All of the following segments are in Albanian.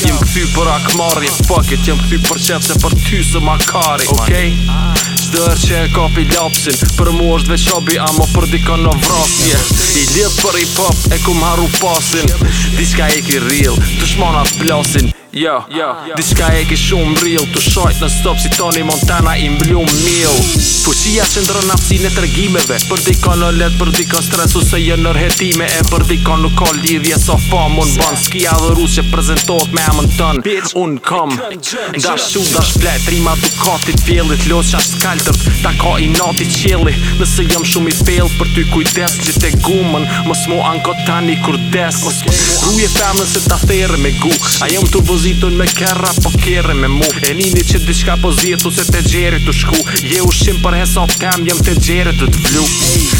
Jem këthy për akmari Fuck it, jem këthy për qef se për ty së makari Ok? Shdo er që e kapi lapsin Për mu është dhe shabi a më për dika në vrasje I lidh për hip-hop e ku më haru pasin Diska e ki real, të shmonat plasin Jo, ah. jo, di e ke shumë real Tu shojt në stop si Tony Montana i mblu mil Fuqia që ja që ndrën e tërgimeve Për ka në let, për di ka stresu se jë nërhetime E për di ka nuk ka lidhje so fa mun ban Ski a dhe rusje prezentohet me amën tën Bitch, unë kom Da shu, da shplet, rima du katit fjellit Lo qa shkaldër, ta ka i nati qjellit Nëse jëm shumë i fail për ty kujdes Gjit e gumën, mos mo anko tani kur des Ruje femën se ta me pozitën me kerra po kere me mu E nini që diçka po zjetë ose të gjeri të shku Je u shim për kam o pëm jem të gjeri të të vlu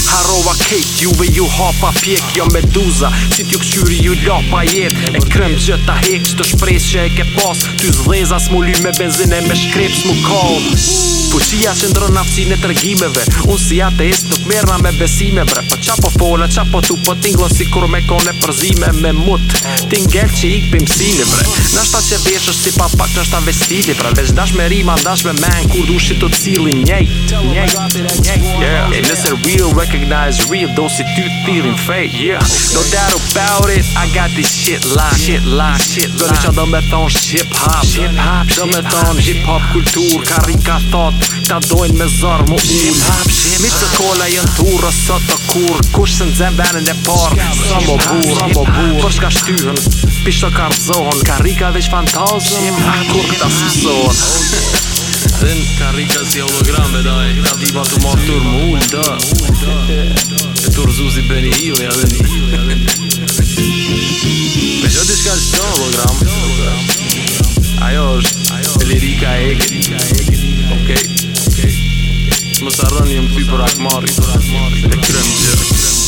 Harova kejt juve ju hapa pjek Jo me duza që t'ju këqyri ju lapa jet E krem gjët ta hek të shpres që e ke pas Ty zleza s'mu me benzine me shkrep s'mu kall Shhh Fuqia që ndronë aftësi e tërgimeve Unë si atë e istë nuk me besime bre Po qa po fola, qa po tu po t'inglo Si kur me kone përzime me mut T'ingel që i këpi mësini bre Nashta që është si pa pak nashta vestiti Pra veç dash me rima, dash me men Kur du shi të cilin njej Njej, njej, yeah. E nëse real recognize real Do si ty t'pirin fej yeah. Do doubt about it, I got this shit lock like. Shit lock, like. shit like. Do në qa do me thonë shqip hap Do me thonë hip hop kultur Karin ka thot Ta dojnë me zërë mu unë Mi të kolla jënë turë Së të kur Kushtë të nëzëm benën e parë Së më burë Përshka shtyhen Pishtë të karzohën Karika dhe që fantazën Kur të asësën Dhenë karika si hologram Dhe da e Ka diba të martur tur mu unë Dhe Dhe Dhe Dhe Dhe Dhe I Mediterranean, people like Mari, the creme, yeah.